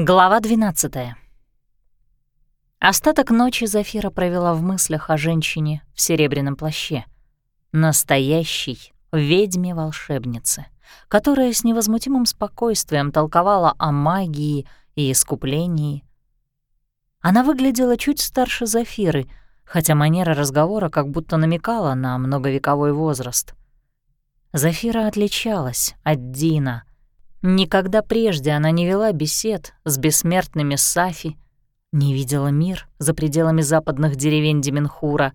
Глава 12 Остаток ночи Зафира провела в мыслях о женщине в серебряном плаще. Настоящей ведьме-волшебнице, которая с невозмутимым спокойствием толковала о магии и искуплении. Она выглядела чуть старше Зафиры, хотя манера разговора как будто намекала на многовековой возраст. Зафира отличалась от Дина — Никогда прежде она не вела бесед с бессмертными Сафи, не видела мир за пределами западных деревень Деменхура.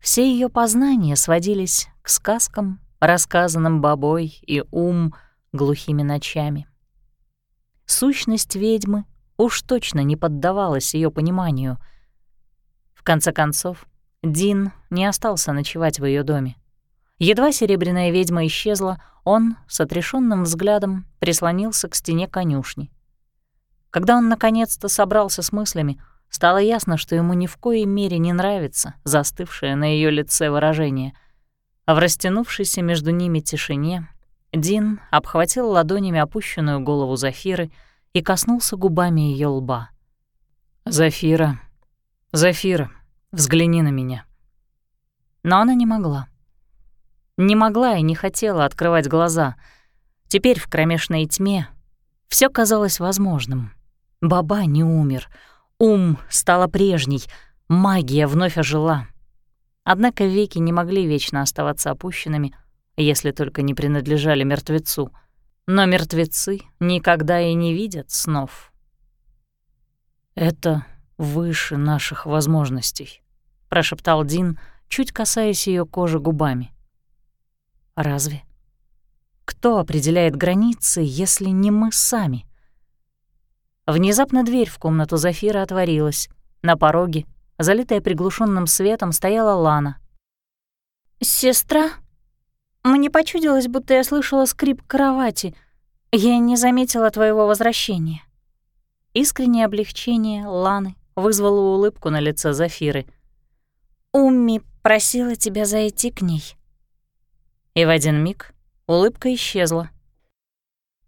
Все ее познания сводились к сказкам, рассказанным бабой и ум глухими ночами. Сущность ведьмы уж точно не поддавалась ее пониманию. В конце концов, Дин не остался ночевать в ее доме. Едва серебряная ведьма исчезла, он с отрешенным взглядом прислонился к стене конюшни. Когда он наконец-то собрался с мыслями, стало ясно, что ему ни в коей мере не нравится застывшее на ее лице выражение. А в растянувшейся между ними тишине Дин обхватил ладонями опущенную голову Зафиры и коснулся губами ее лба. «Зафира, Зафира, взгляни на меня». Но она не могла. Не могла и не хотела открывать глаза. Теперь в кромешной тьме все казалось возможным. Баба не умер, ум стала прежней, магия вновь ожила. Однако веки не могли вечно оставаться опущенными, если только не принадлежали мертвецу. Но мертвецы никогда и не видят снов. «Это выше наших возможностей», — прошептал Дин, чуть касаясь ее кожи губами. Разве? Кто определяет границы, если не мы сами? Внезапно дверь в комнату Зафира отворилась. На пороге, залитая приглушенным светом, стояла Лана. «Сестра? Мне почудилось, будто я слышала скрип кровати. Я не заметила твоего возвращения». Искреннее облегчение Ланы вызвало улыбку на лице Зафиры. «Умми просила тебя зайти к ней». И в один миг улыбка исчезла.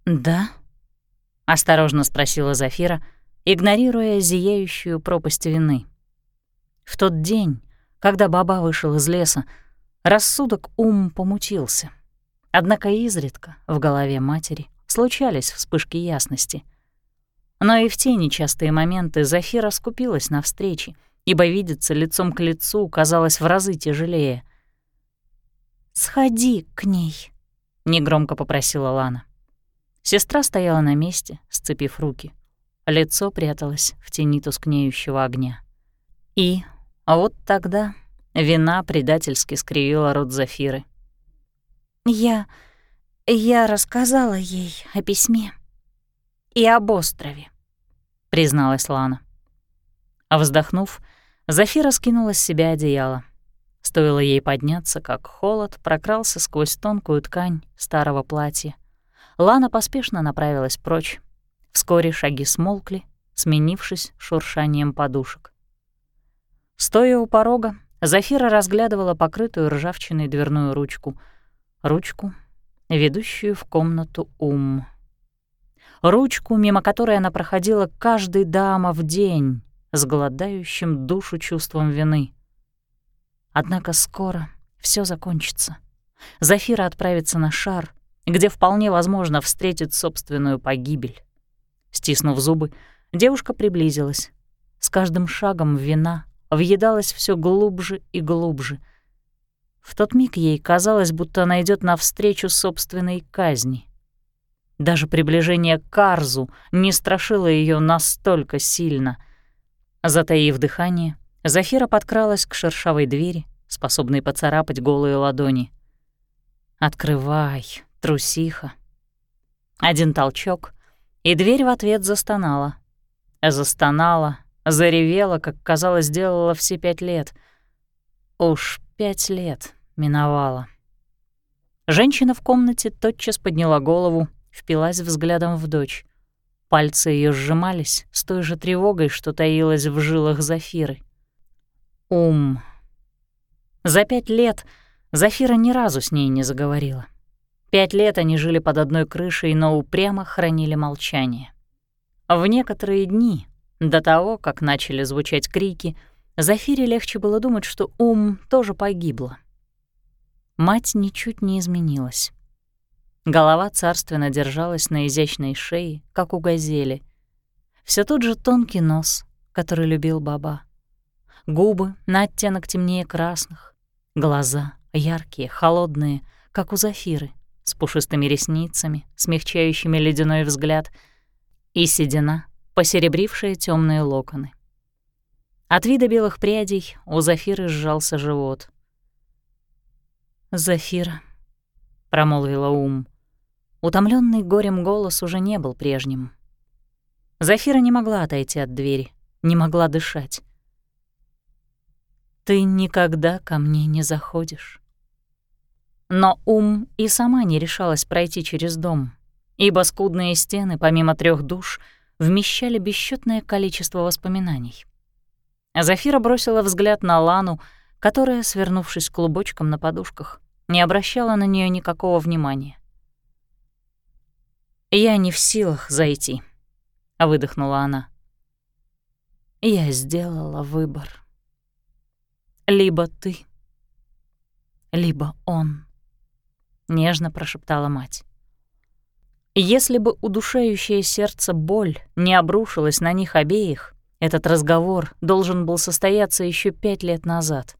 «Да?» — осторожно спросила Зафира, игнорируя зияющую пропасть вины. В тот день, когда Баба вышел из леса, рассудок ум помутился. Однако изредка в голове матери случались вспышки ясности. Но и в те нечастые моменты Зафира скупилась на встречи, ибо видеться лицом к лицу казалось в разы тяжелее. «Сходи к ней», — негромко попросила Лана. Сестра стояла на месте, сцепив руки. Лицо пряталось в тени тускнеющего огня. И а вот тогда вина предательски скривила рот Зафиры. «Я... я рассказала ей о письме и об острове», — призналась Лана. А вздохнув, Зафира скинула с себя одеяло. Стоило ей подняться, как холод прокрался сквозь тонкую ткань старого платья. Лана поспешно направилась прочь. Вскоре шаги смолкли, сменившись шуршанием подушек. Стоя у порога, Зафира разглядывала покрытую ржавчиной дверную ручку. Ручку, ведущую в комнату Ум. Ручку, мимо которой она проходила каждый дама в день, с голодающим душу чувством вины — Однако скоро все закончится. Зафира отправится на шар, где вполне возможно встретит собственную погибель. Стиснув зубы, девушка приблизилась. С каждым шагом вина въедалась все глубже и глубже. В тот миг ей казалось, будто она идёт навстречу собственной казни. Даже приближение к Карзу не страшило ее настолько сильно. Затаив дыхание, Зафира подкралась к шершавой двери, способной поцарапать голые ладони. «Открывай, трусиха». Один толчок, и дверь в ответ застонала. Застонала, заревела, как, казалось, сделала все пять лет. Уж пять лет миновало. Женщина в комнате тотчас подняла голову, впилась взглядом в дочь. Пальцы ее сжимались с той же тревогой, что таилась в жилах Зафиры. Ум. За пять лет Зафира ни разу с ней не заговорила. Пять лет они жили под одной крышей, но упрямо хранили молчание. В некоторые дни, до того, как начали звучать крики, Зафире легче было думать, что ум тоже погибла. Мать ничуть не изменилась. Голова царственно держалась на изящной шее, как у газели. Все тот же тонкий нос, который любил баба. Губы на оттенок темнее красных, глаза яркие, холодные, как у Зафиры, с пушистыми ресницами, смягчающими ледяной взгляд, и седина, посеребрившая темные локоны. От вида белых прядей у Зафиры сжался живот. «Зафира», — промолвила ум. Утомленный горем голос уже не был прежним. Зафира не могла отойти от двери, не могла дышать. «Ты никогда ко мне не заходишь». Но ум и сама не решалась пройти через дом, ибо скудные стены, помимо трех душ, вмещали бесчетное количество воспоминаний. Зафира бросила взгляд на Лану, которая, свернувшись клубочком на подушках, не обращала на нее никакого внимания. «Я не в силах зайти», — выдохнула она. «Я сделала выбор. Либо ты, либо он», — нежно прошептала мать. Если бы удушающее сердце боль не обрушилась на них обеих, этот разговор должен был состояться еще пять лет назад.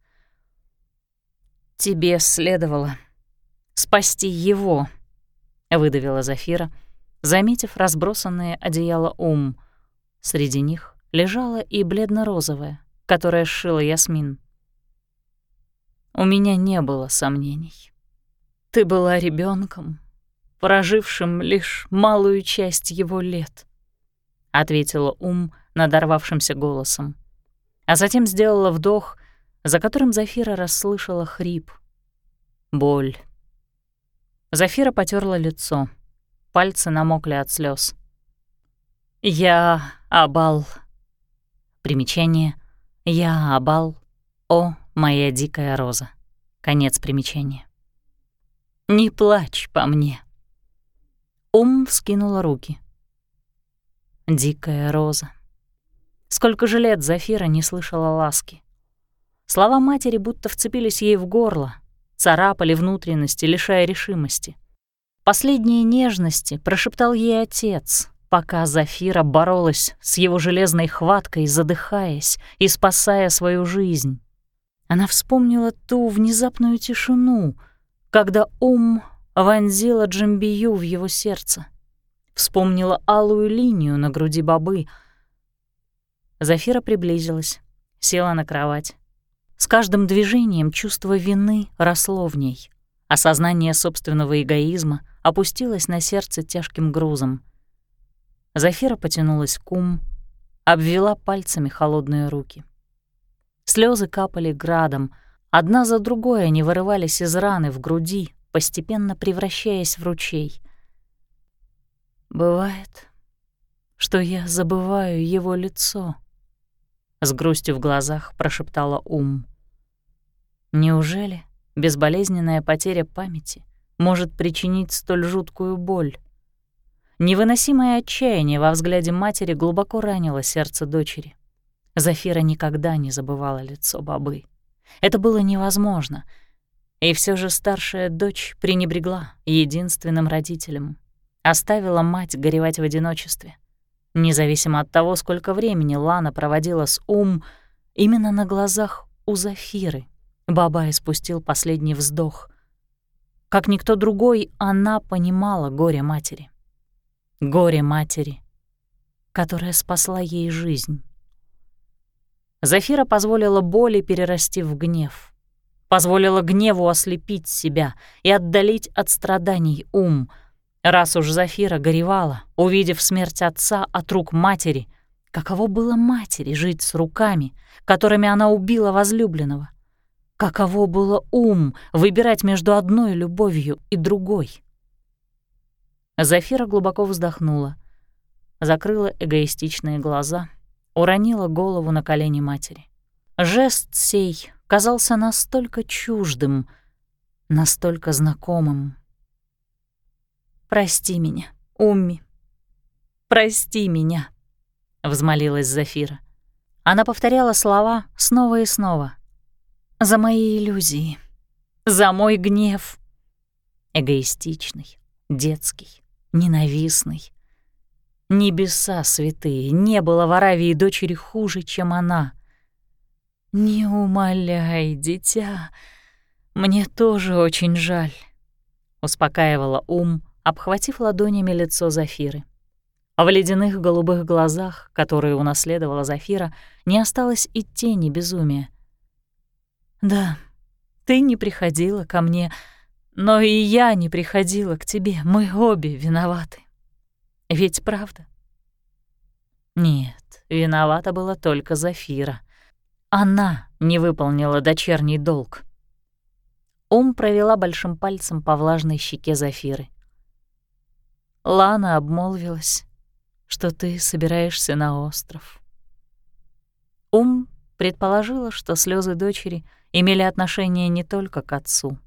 «Тебе следовало спасти его», — выдавила Зафира, заметив разбросанные одеяла ум. Среди них лежала и бледно-розовая, которая сшила Ясмин. У меня не было сомнений. Ты была ребенком, прожившим лишь малую часть его лет, — ответила ум надорвавшимся голосом. А затем сделала вдох, за которым Зафира расслышала хрип. Боль. Зафира потерла лицо. Пальцы намокли от слез. «Я Абал». Примечание. «Я Абал. О, моя дикая роза». Конец примечания. «Не плачь по мне». Ум вскинула руки. «Дикая роза». Сколько же лет Зафира не слышала ласки. Слова матери будто вцепились ей в горло, царапали внутренности, лишая решимости. Последние нежности прошептал ей отец, пока Зафира боролась с его железной хваткой, задыхаясь и спасая свою жизнь. Она вспомнила ту внезапную тишину, когда ум вонзила Джамбию в его сердце. Вспомнила алую линию на груди бобы — Зафира приблизилась, села на кровать. С каждым движением чувство вины росло в ней. Осознание собственного эгоизма опустилось на сердце тяжким грузом. Зафира потянулась к ум, обвела пальцами холодные руки. Слезы капали градом, одна за другой они вырывались из раны в груди, постепенно превращаясь в ручей. «Бывает, что я забываю его лицо», с грустью в глазах прошептала ум. Неужели безболезненная потеря памяти может причинить столь жуткую боль? Невыносимое отчаяние во взгляде матери глубоко ранило сердце дочери. Зафира никогда не забывала лицо бабы. Это было невозможно. И все же старшая дочь пренебрегла единственным родителем. Оставила мать горевать в одиночестве. Независимо от того, сколько времени Лана проводила с Ум, именно на глазах у Зафиры Баба испустил последний вздох. Как никто другой, она понимала горе матери. Горе матери, которая спасла ей жизнь. Зафира позволила боли перерасти в гнев. Позволила гневу ослепить себя и отдалить от страданий ум — Раз уж Зафира горевала, увидев смерть отца от рук матери, каково было матери жить с руками, которыми она убила возлюбленного? Каково было ум выбирать между одной любовью и другой? Зафира глубоко вздохнула, закрыла эгоистичные глаза, уронила голову на колени матери. Жест сей казался настолько чуждым, настолько знакомым. «Прости меня, Умми. Прости меня», — взмолилась Зафира. Она повторяла слова снова и снова. «За мои иллюзии, за мой гнев». Эгоистичный, детский, ненавистный. Небеса святые, не было в Аравии дочери хуже, чем она. «Не умоляй, дитя, мне тоже очень жаль», — успокаивала ум, обхватив ладонями лицо Зафиры. В ледяных голубых глазах, которые унаследовала Зафира, не осталось и тени безумия. «Да, ты не приходила ко мне, но и я не приходила к тебе, мы обе виноваты. Ведь правда?» Нет, виновата была только Зафира. Она не выполнила дочерний долг. Ум провела большим пальцем по влажной щеке Зафиры. Лана обмолвилась, что ты собираешься на остров. Ум предположила, что слезы дочери имели отношение не только к отцу.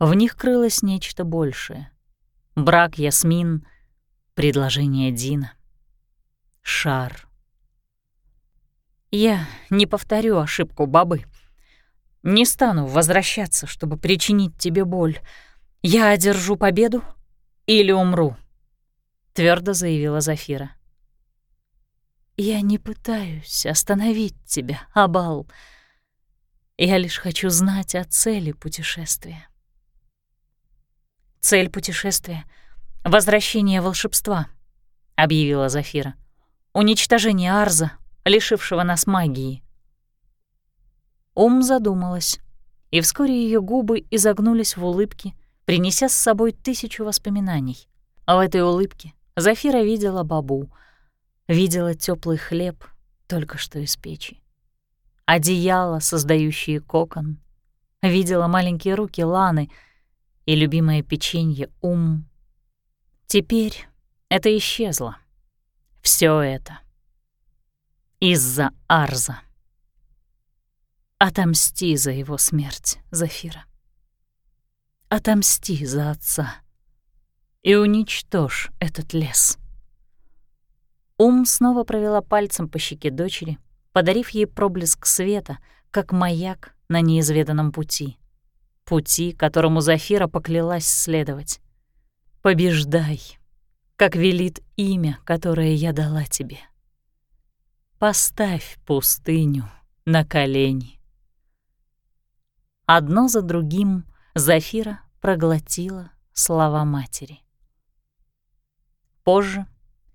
В них крылось нечто большее. Брак Ясмин, предложение Дина, шар — я не повторю ошибку бабы. Не стану возвращаться, чтобы причинить тебе боль. Я одержу победу или умру, твердо заявила Зафира. Я не пытаюсь остановить тебя, Абал. Я лишь хочу знать о цели путешествия. Цель путешествия — возвращение волшебства, — объявила Зафира. Уничтожение Арза лишившего нас магии. Ум задумалась, и вскоре ее губы изогнулись в улыбке, принеся с собой тысячу воспоминаний. А в этой улыбке Зафира видела бабу, видела теплый хлеб только что из печи, одеяло, создающее кокон, видела маленькие руки Ланы и любимое печенье Ум. Теперь это исчезло. Все это — из-за Арза. Отомсти за его смерть, Зафира. Отомсти за отца и уничтожь этот лес. Ум снова провела пальцем по щеке дочери, подарив ей проблеск света, как маяк на неизведанном пути. Пути, которому Зафира поклялась следовать. «Побеждай, как велит имя, которое я дала тебе». Поставь пустыню на колени. Одно за другим Зафира проглотила слова матери. Позже,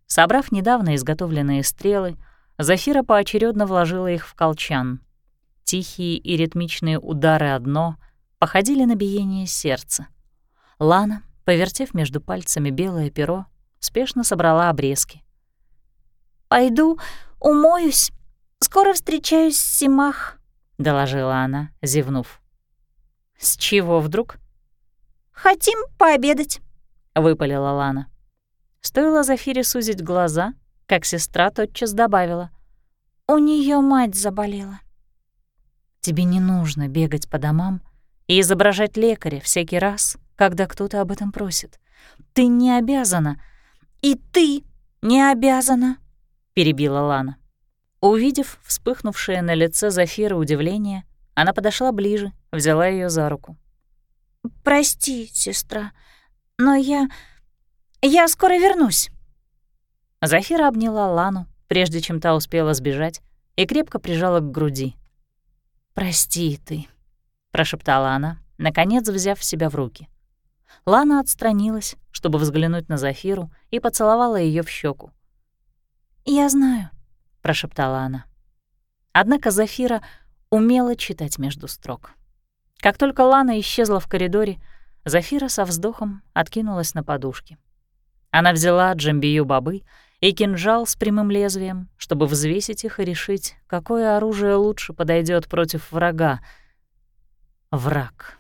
собрав недавно изготовленные стрелы, Зафира поочередно вложила их в колчан. Тихие и ритмичные удары одно походили на биение сердца. Лана, повертев между пальцами белое перо, спешно собрала обрезки. «Пойду «Умоюсь. Скоро встречаюсь с Симах», — доложила она, зевнув. «С чего вдруг?» «Хотим пообедать», — выпалила Лана. Стоило Зафире сузить глаза, как сестра тотчас добавила. «У нее мать заболела». «Тебе не нужно бегать по домам и изображать лекаря всякий раз, когда кто-то об этом просит. Ты не обязана. И ты не обязана», — перебила Лана. Увидев вспыхнувшее на лице Зафиры удивление, она подошла ближе, взяла ее за руку. «Прости, сестра, но я... я скоро вернусь». Зафира обняла Лану, прежде чем та успела сбежать, и крепко прижала к груди. «Прости ты», — прошептала она, наконец взяв себя в руки. Лана отстранилась, чтобы взглянуть на Зафиру, и поцеловала ее в щеку. «Я знаю», — прошептала она. Однако Зафира умела читать между строк. Как только Лана исчезла в коридоре, Зафира со вздохом откинулась на подушке. Она взяла джамбию бобы и кинжал с прямым лезвием, чтобы взвесить их и решить, какое оружие лучше подойдет против врага. Враг.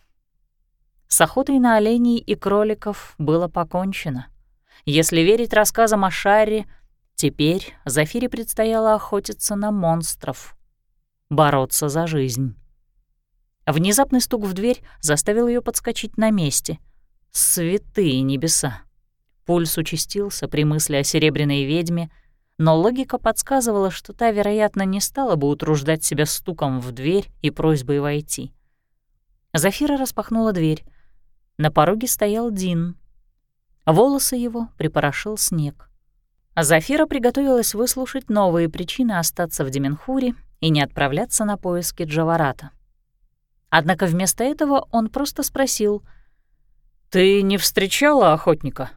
С охотой на оленей и кроликов было покончено. Если верить рассказам о Шарре, Теперь Зафире предстояло охотиться на монстров, бороться за жизнь. Внезапный стук в дверь заставил ее подскочить на месте. Святые небеса! Пульс участился при мысли о серебряной ведьме, но логика подсказывала, что та, вероятно, не стала бы утруждать себя стуком в дверь и просьбой войти. Зафира распахнула дверь. На пороге стоял Дин. Волосы его припорошил снег. Зафира приготовилась выслушать новые причины остаться в Деменхуре и не отправляться на поиски Джаварата. Однако вместо этого он просто спросил, «Ты не встречала охотника?»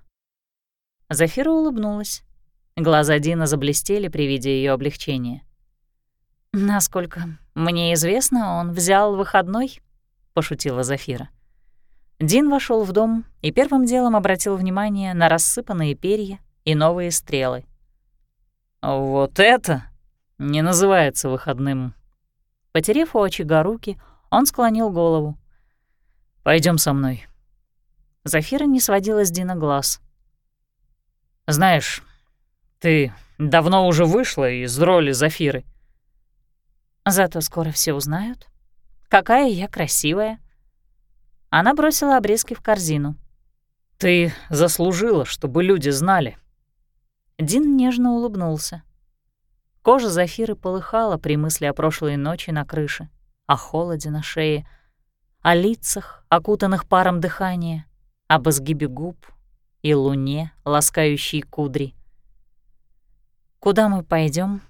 Зафира улыбнулась. Глаза Дина заблестели при виде ее облегчения. «Насколько мне известно, он взял выходной», — пошутила Зафира. Дин вошел в дом и первым делом обратил внимание на рассыпанные перья и новые стрелы. «Вот это не называется выходным». Потерев у очага руки, он склонил голову. Пойдем со мной». Зафира не сводила с Дина глаз. «Знаешь, ты давно уже вышла из роли Зафиры». «Зато скоро все узнают. Какая я красивая». Она бросила обрезки в корзину. «Ты заслужила, чтобы люди знали». Дин нежно улыбнулся. Кожа Зафиры полыхала при мысли о прошлой ночи на крыше, о холоде на шее, о лицах, окутанных паром дыхания, об изгибе губ и луне, ласкающей кудри. «Куда мы пойдем?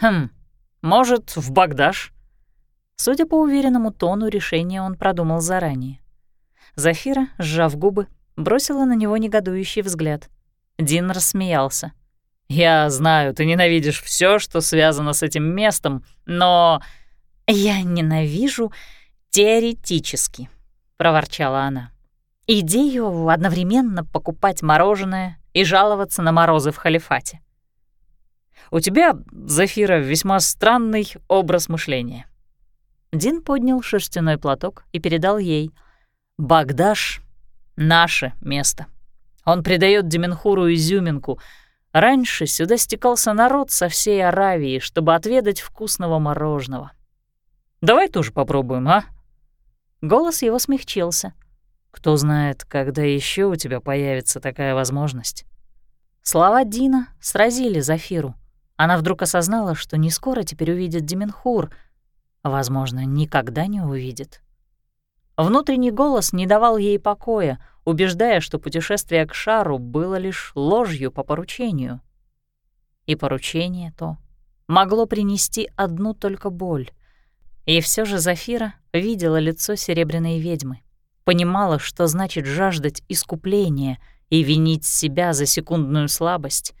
«Хм, может, в Багдаш?» Судя по уверенному тону, решение он продумал заранее. Зафира, сжав губы, бросила на него негодующий взгляд. Дин рассмеялся. «Я знаю, ты ненавидишь все, что связано с этим местом, но...» «Я ненавижу теоретически», — проворчала она. «Идею одновременно покупать мороженое и жаловаться на морозы в халифате». «У тебя, Зафира, весьма странный образ мышления». Дин поднял шерстяной платок и передал ей. «Багдаш — наше место. Он придает Деменхуру изюминку. Раньше сюда стекался народ со всей Аравии, чтобы отведать вкусного мороженого. Давай тоже попробуем, а?» Голос его смягчился. «Кто знает, когда еще у тебя появится такая возможность?» Слова Дина сразили Зафиру. Она вдруг осознала, что не скоро теперь увидит Деменхур, возможно, никогда не увидит. Внутренний голос не давал ей покоя, убеждая, что путешествие к шару было лишь ложью по поручению. И поручение то могло принести одну только боль — и все же Зафира видела лицо серебряной ведьмы, понимала, что значит жаждать искупления и винить себя за секундную слабость.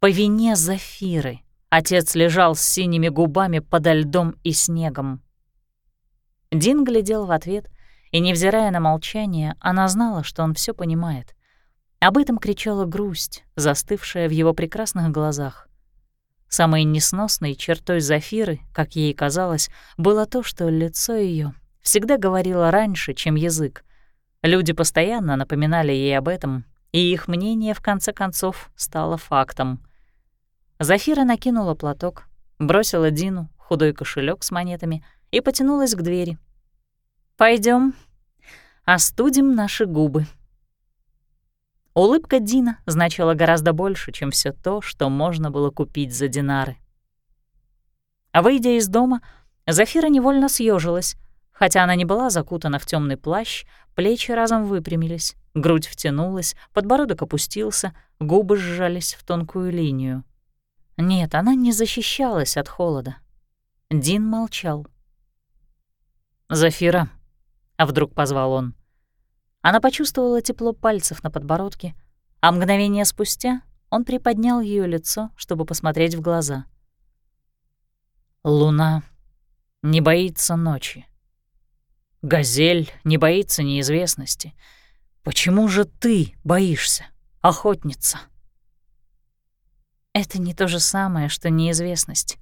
По вине Зафиры отец лежал с синими губами подо льдом и снегом. Дин глядел в ответ, и, невзирая на молчание, она знала, что он все понимает. Об этом кричала грусть, застывшая в его прекрасных глазах. Самой несносной чертой Зафиры, как ей казалось, было то, что лицо ее всегда говорило раньше, чем язык. Люди постоянно напоминали ей об этом, и их мнение, в конце концов, стало фактом. Зафира накинула платок, бросила Дину худой кошелек с монетами и потянулась к двери. Пойдем, остудим наши губы», Улыбка Дина значила гораздо больше, чем все то, что можно было купить за динары. А выйдя из дома, Зафира невольно съежилась, хотя она не была закутана в темный плащ, плечи разом выпрямились, грудь втянулась, подбородок опустился, губы сжались в тонкую линию. Нет, она не защищалась от холода. Дин молчал. «Зафира», — вдруг позвал он. Она почувствовала тепло пальцев на подбородке, а мгновение спустя он приподнял ее лицо, чтобы посмотреть в глаза. «Луна не боится ночи. Газель не боится неизвестности. Почему же ты боишься, охотница?» Это не то же самое, что неизвестность.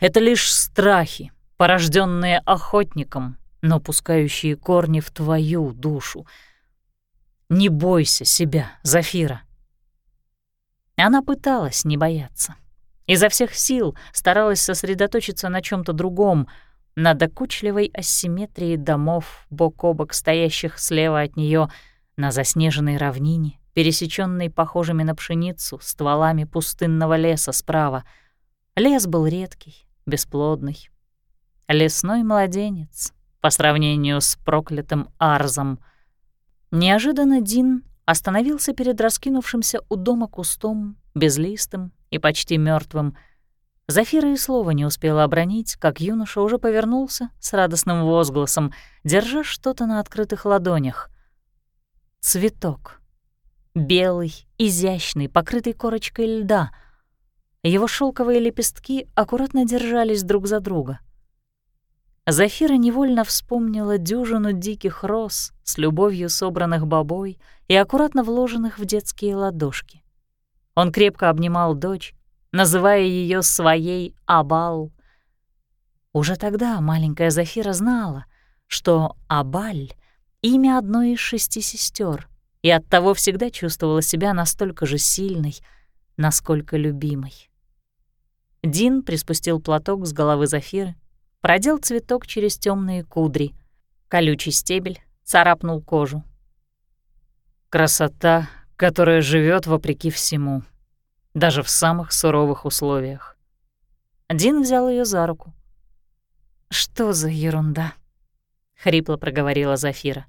Это лишь страхи, порожденные охотником, но пускающие корни в твою душу. Не бойся себя, Зафира. Она пыталась не бояться. Изо всех сил старалась сосредоточиться на чем то другом, на докучливой асимметрии домов, бок о бок стоящих слева от нее на заснеженной равнине, пересеченный похожими на пшеницу стволами пустынного леса справа. Лес был редкий, бесплодный. Лесной младенец по сравнению с проклятым Арзом. Неожиданно Дин остановился перед раскинувшимся у дома кустом, безлистым и почти мертвым. Зафира и слова не успела обронить, как юноша уже повернулся с радостным возгласом, держа что-то на открытых ладонях. Цветок. Белый, изящный, покрытый корочкой льда. Его шелковые лепестки аккуратно держались друг за друга. Зафира невольно вспомнила дюжину диких роз с любовью собранных бобой и аккуратно вложенных в детские ладошки. Он крепко обнимал дочь, называя ее своей Абал. Уже тогда маленькая Зафира знала, что Абаль — имя одной из шести сестер, и оттого всегда чувствовала себя настолько же сильной, насколько любимой. Дин приспустил платок с головы Зафиры, продел цветок через темные кудри. Колючий стебель царапнул кожу. Красота, которая живет вопреки всему, даже в самых суровых условиях. Дин взял ее за руку. «Что за ерунда?» — хрипло проговорила Зафира.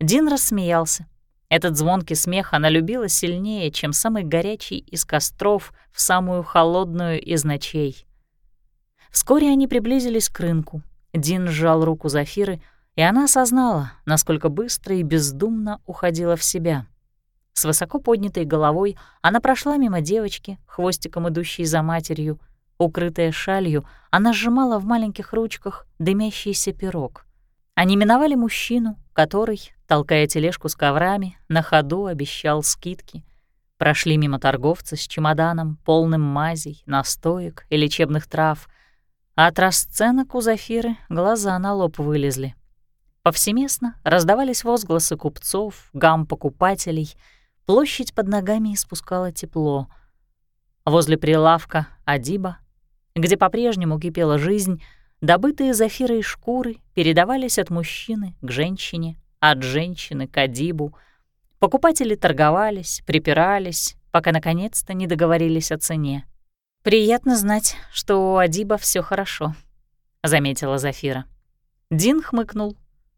Дин рассмеялся. Этот звонкий смех она любила сильнее, чем самый горячий из костров в самую холодную из ночей. Вскоре они приблизились к рынку. Дин сжал руку Зафиры, и она осознала, насколько быстро и бездумно уходила в себя. С высоко поднятой головой она прошла мимо девочки, хвостиком идущей за матерью. Укрытая шалью, она сжимала в маленьких ручках дымящийся пирог. Они миновали мужчину, который, толкая тележку с коврами, на ходу обещал скидки. Прошли мимо торговца с чемоданом, полным мазей, настоек и лечебных трав. А от расценок у Зафиры глаза на лоб вылезли. Повсеместно раздавались возгласы купцов, гам покупателей. Площадь под ногами испускала тепло. Возле прилавка Адиба, где по-прежнему кипела жизнь, добытые Зафирой шкуры передавались от мужчины к женщине, от женщины к Адибу. Покупатели торговались, припирались, пока наконец-то не договорились о цене. «Приятно знать, что у Адиба все хорошо», — заметила Зафира. Дин хмыкнул.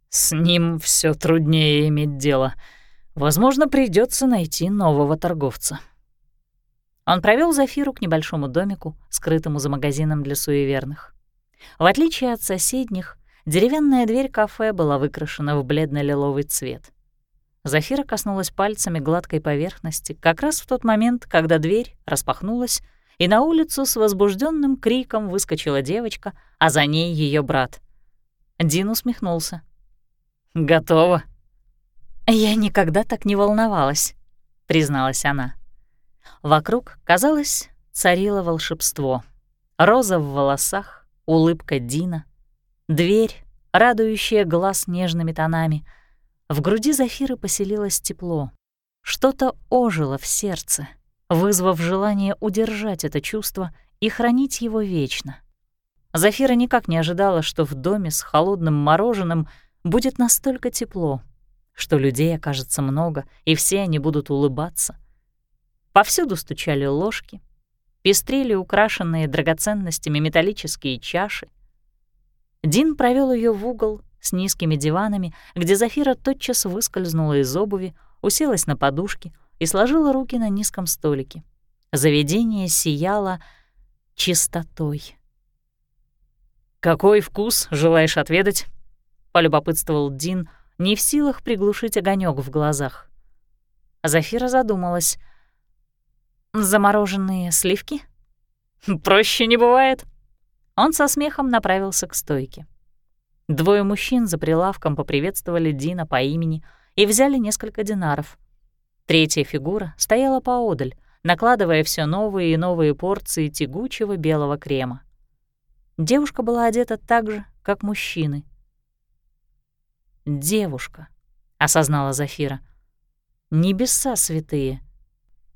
«С ним все труднее иметь дело. Возможно, придется найти нового торговца». Он провел Зафиру к небольшому домику, скрытому за магазином для суеверных. В отличие от соседних, Деревянная дверь кафе была выкрашена в бледно-лиловый цвет. Зафира коснулась пальцами гладкой поверхности как раз в тот момент, когда дверь распахнулась, и на улицу с возбужденным криком выскочила девочка, а за ней ее брат. Дин усмехнулся. «Готово». «Я никогда так не волновалась», — призналась она. Вокруг, казалось, царило волшебство. Роза в волосах, улыбка Дина, Дверь, радующая глаз нежными тонами. В груди Зафиры поселилось тепло. Что-то ожило в сердце, вызвав желание удержать это чувство и хранить его вечно. Зафира никак не ожидала, что в доме с холодным мороженым будет настолько тепло, что людей окажется много, и все они будут улыбаться. Повсюду стучали ложки, пестрели украшенные драгоценностями металлические чаши, Дин провел ее в угол с низкими диванами, где Зафира тотчас выскользнула из обуви, уселась на подушке и сложила руки на низком столике. Заведение сияло чистотой. «Какой вкус желаешь отведать?» — полюбопытствовал Дин, не в силах приглушить огонек в глазах. Зафира задумалась. «Замороженные сливки?» «Проще не бывает», он со смехом направился к стойке. Двое мужчин за прилавком поприветствовали Дина по имени и взяли несколько динаров. Третья фигура стояла поодаль, накладывая все новые и новые порции тягучего белого крема. Девушка была одета так же, как мужчины. «Девушка», — осознала Зафира. «Небеса святые».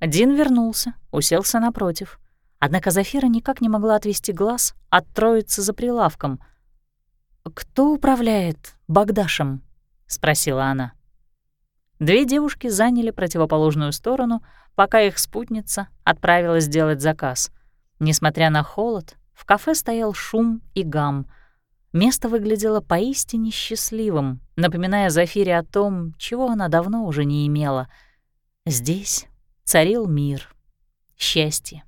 Дин вернулся, уселся напротив. Однако Зафира никак не могла отвести глаз от троицы за прилавком. «Кто управляет Багдашем?» — спросила она. Две девушки заняли противоположную сторону, пока их спутница отправилась делать заказ. Несмотря на холод, в кафе стоял шум и гам. Место выглядело поистине счастливым, напоминая Зафире о том, чего она давно уже не имела. Здесь царил мир, счастье,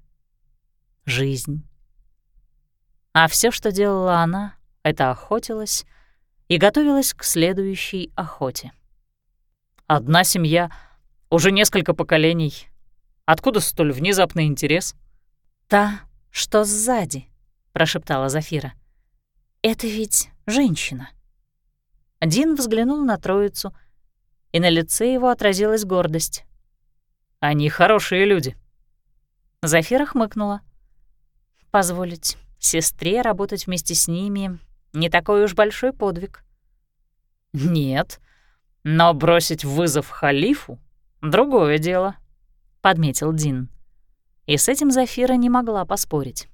жизнь. А все, что делала она, — это охотилась и готовилась к следующей охоте. Одна семья, уже несколько поколений. Откуда столь внезапный интерес? Та, что сзади, прошептала Зафира. Это ведь женщина. Дин взглянул на троицу, и на лице его отразилась гордость. Они хорошие люди. Зафира хмыкнула. Позволить Сестре работать вместе с ними — не такой уж большой подвиг. «Нет, но бросить вызов халифу — другое дело», — подметил Дин. И с этим Зафира не могла поспорить.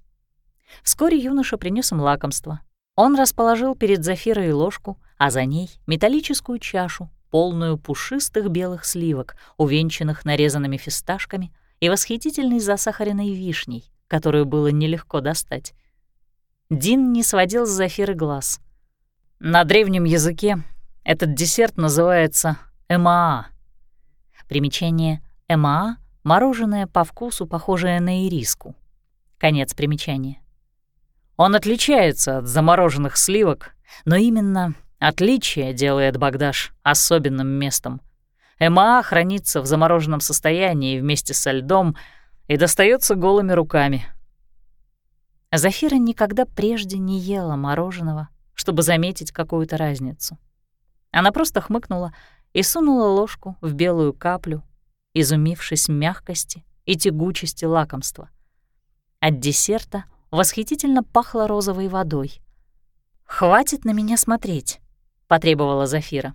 Вскоре юноша принес им лакомство. Он расположил перед Зафирой ложку, а за ней — металлическую чашу, полную пушистых белых сливок, увенчанных нарезанными фисташками и восхитительной засахаренной вишней, которую было нелегко достать. Дин не сводил с Зафиры глаз. На древнем языке этот десерт называется эмаа. Примечание эмаа — мороженое по вкусу, похожее на ириску. Конец примечания. Он отличается от замороженных сливок, но именно отличие делает Багдаш особенным местом. Эмаа хранится в замороженном состоянии вместе со льдом и достается голыми руками — Зафира никогда прежде не ела мороженого, чтобы заметить какую-то разницу. Она просто хмыкнула и сунула ложку в белую каплю, изумившись мягкости и тягучести лакомства. От десерта восхитительно пахло розовой водой. «Хватит на меня смотреть», — потребовала Зафира.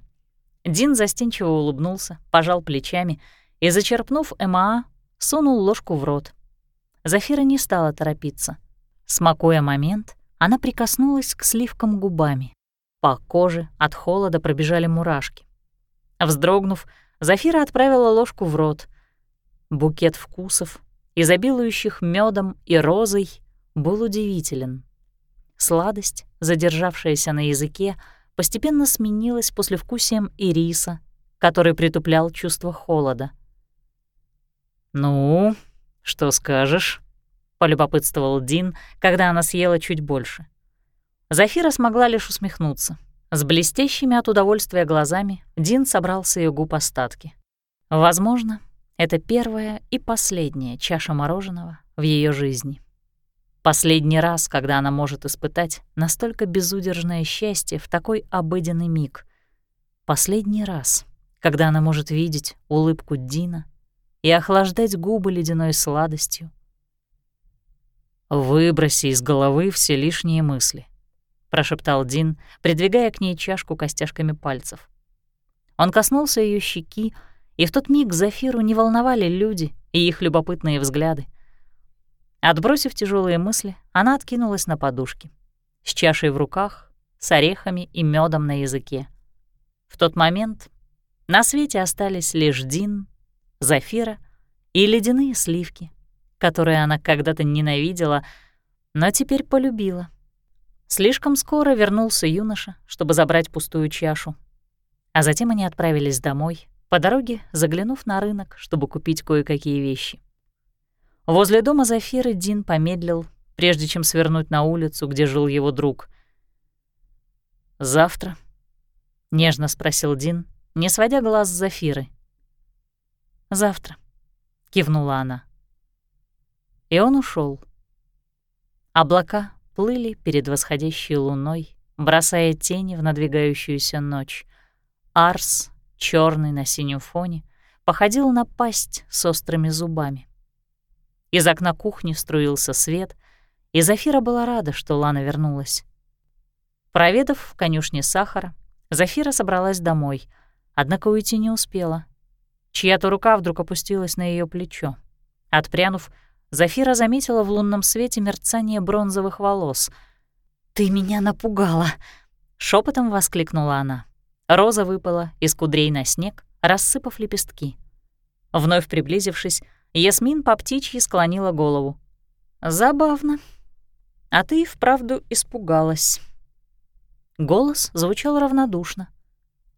Дин застенчиво улыбнулся, пожал плечами и, зачерпнув МАА, сунул ложку в рот. Зафира не стала торопиться — Смакуя момент, она прикоснулась к сливкам губами. По коже от холода пробежали мурашки. Вздрогнув, Зафира отправила ложку в рот. Букет вкусов, изобилующих медом и розой, был удивителен. Сладость, задержавшаяся на языке, постепенно сменилась послевкусием ириса, который притуплял чувство холода. «Ну, что скажешь?» — полюбопытствовал Дин, когда она съела чуть больше. Зафира смогла лишь усмехнуться. С блестящими от удовольствия глазами Дин собрал с ее губ остатки. Возможно, это первая и последняя чаша мороженого в ее жизни. Последний раз, когда она может испытать настолько безудержное счастье в такой обыденный миг. Последний раз, когда она может видеть улыбку Дина и охлаждать губы ледяной сладостью, «Выброси из головы все лишние мысли», — прошептал Дин, придвигая к ней чашку костяшками пальцев. Он коснулся ее щеки, и в тот миг Зафиру не волновали люди и их любопытные взгляды. Отбросив тяжелые мысли, она откинулась на подушки, с чашей в руках, с орехами и медом на языке. В тот момент на свете остались лишь Дин, Зафира и ледяные сливки, которые она когда-то ненавидела, но теперь полюбила. Слишком скоро вернулся юноша, чтобы забрать пустую чашу. А затем они отправились домой, по дороге заглянув на рынок, чтобы купить кое-какие вещи. Возле дома Зафиры Дин помедлил, прежде чем свернуть на улицу, где жил его друг. «Завтра?» — нежно спросил Дин, не сводя глаз с Зафиры. «Завтра», — кивнула она и он ушел. Облака плыли перед восходящей луной, бросая тени в надвигающуюся ночь. Арс, черный на синем фоне, походил на пасть с острыми зубами. Из окна кухни струился свет, и Зафира была рада, что Лана вернулась. Проведав в конюшне сахара, Зафира собралась домой, однако уйти не успела. Чья-то рука вдруг опустилась на ее плечо. Отпрянув, Зафира заметила в лунном свете мерцание бронзовых волос. «Ты меня напугала!» — шепотом воскликнула она. Роза выпала из кудрей на снег, рассыпав лепестки. Вновь приблизившись, Ясмин по птичьи склонила голову. «Забавно. А ты и вправду испугалась». Голос звучал равнодушно.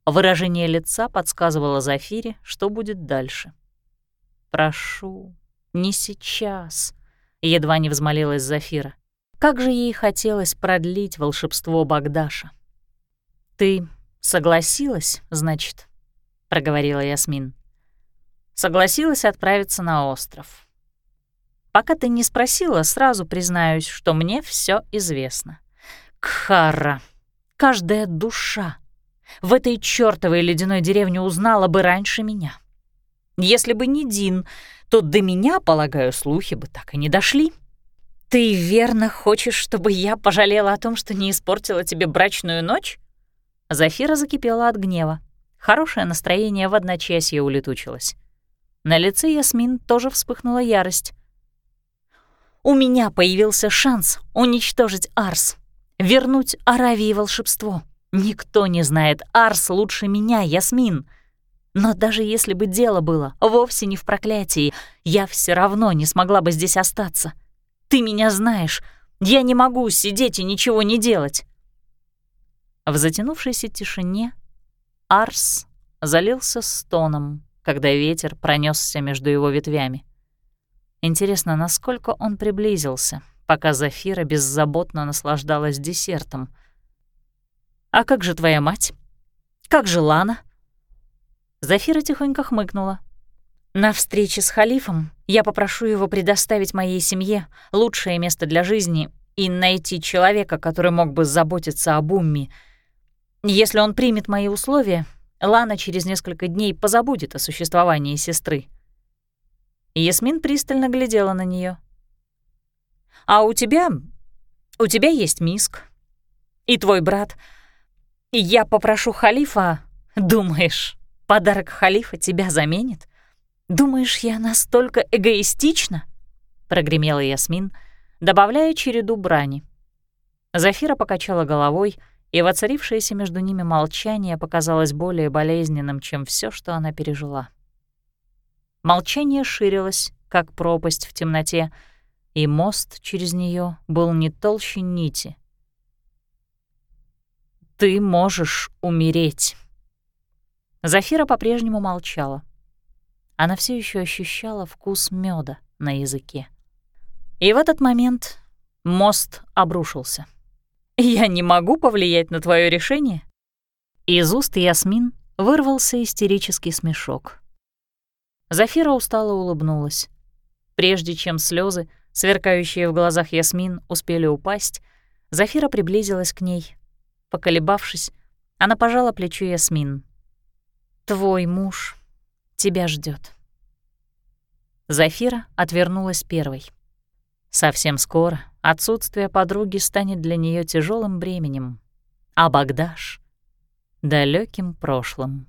Выражение лица подсказывало Зафире, что будет дальше. «Прошу, не сейчас», — едва не взмолилась Зафира. Как же ей хотелось продлить волшебство Багдаша. «Ты согласилась, значит?» — проговорила Ясмин. «Согласилась отправиться на остров. Пока ты не спросила, сразу признаюсь, что мне все известно. Кхара, каждая душа в этой чёртовой ледяной деревне узнала бы раньше меня. Если бы не Дин, то до меня, полагаю, слухи бы так и не дошли. Ты верно хочешь, чтобы я пожалела о том, что не испортила тебе брачную ночь? Зафира закипела от гнева. Хорошее настроение в одночасье улетучилось. На лице Ясмин тоже вспыхнула ярость. «У меня появился шанс уничтожить Арс, вернуть Аравии волшебство. Никто не знает Арс лучше меня, Ясмин. Но даже если бы дело было вовсе не в проклятии, я все равно не смогла бы здесь остаться. Ты меня знаешь, я не могу сидеть и ничего не делать». В затянувшейся тишине Арс залился стоном, когда ветер пронесся между его ветвями. Интересно, насколько он приблизился, пока Зафира беззаботно наслаждалась десертом. «А как же твоя мать? Как же Лана?» Зафира тихонько хмыкнула. «На встрече с халифом я попрошу его предоставить моей семье лучшее место для жизни и найти человека, который мог бы заботиться об Умми, если он примет мои условия, Лана через несколько дней позабудет о существовании сестры. Ясмин пристально глядела на нее. «А у тебя... у тебя есть миск. И твой брат. Я попрошу халифа... Думаешь, подарок халифа тебя заменит? Думаешь, я настолько эгоистична?» Прогремела Ясмин, добавляя череду брани. Зафира покачала головой, и воцарившееся между ними молчание показалось более болезненным, чем все, что она пережила. Молчание ширилось, как пропасть в темноте, и мост через нее был не толще нити. «Ты можешь умереть». Зафира по-прежнему молчала. Она все еще ощущала вкус меда на языке. И в этот момент мост обрушился. «Я не могу повлиять на твое решение?» Из уст Ясмин вырвался истерический смешок. Зафира устало улыбнулась. Прежде чем слезы, сверкающие в глазах Ясмин, успели упасть, Зафира приблизилась к ней. Поколебавшись, она пожала плечу Ясмин. «Твой муж тебя ждет. Зафира отвернулась первой. Совсем скоро отсутствие подруги станет для нее тяжелым бременем, а Багдаш — далеким прошлым.